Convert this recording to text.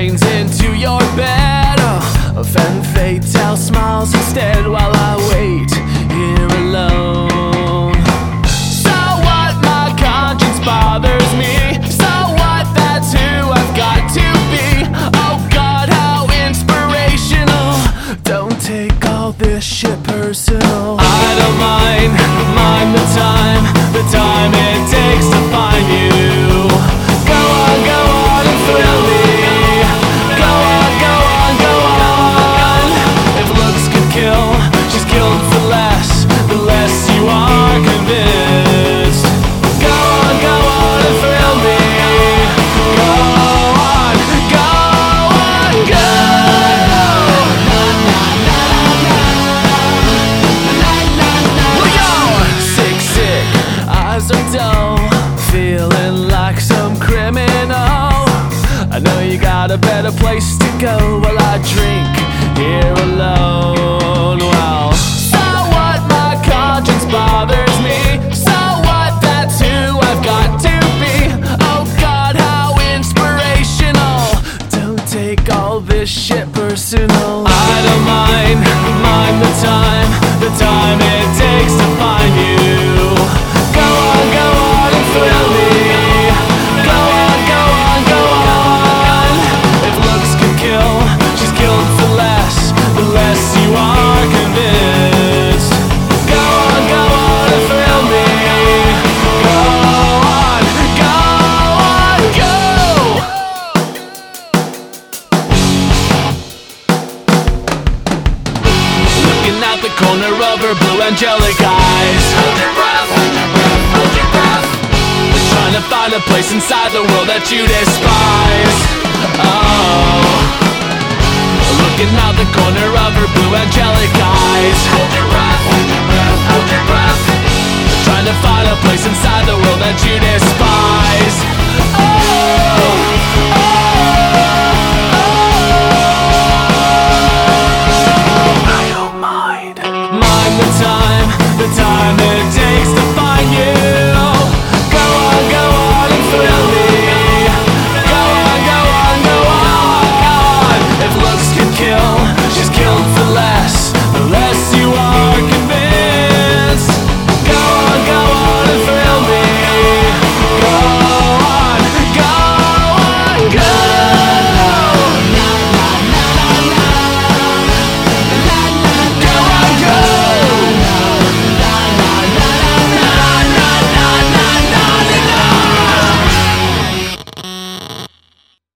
veins into your bed. Fatale smiles instead while personal. I don't mind, mind the time, the time it takes to find you. Are dull, feeling like some criminal. I know you got a better place to go while I drink here alone. Well, so what? My conscience bothers me. So what? That's who I've got to be. Oh God, how inspirational. Don't take all this shit personal. I don't mind out the corner of her blue angelic eyes. Hold your breath, hold your breath, hold your breath. Trying to find a place inside the world that you despise. Oh. Looking out the corner of her blue angelic eyes. Hold your breath, hold your breath, hold your breath. Trying to find a place inside the world that you despise.